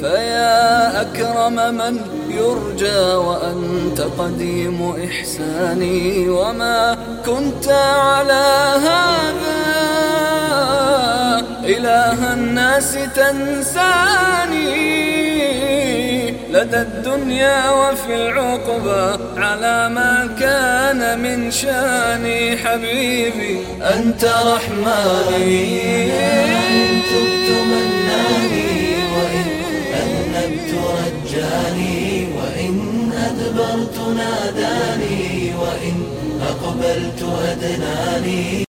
فيا أكرم من يرجى وأنت قديم إحساني وما كنت على هذا إله الناس تنساني لدى الدنيا وفي العقبى على ما كان من شاني حبيبي أنت رحماني. رجاني وإن أدبرت ناداني وإن أقبلت أدناني.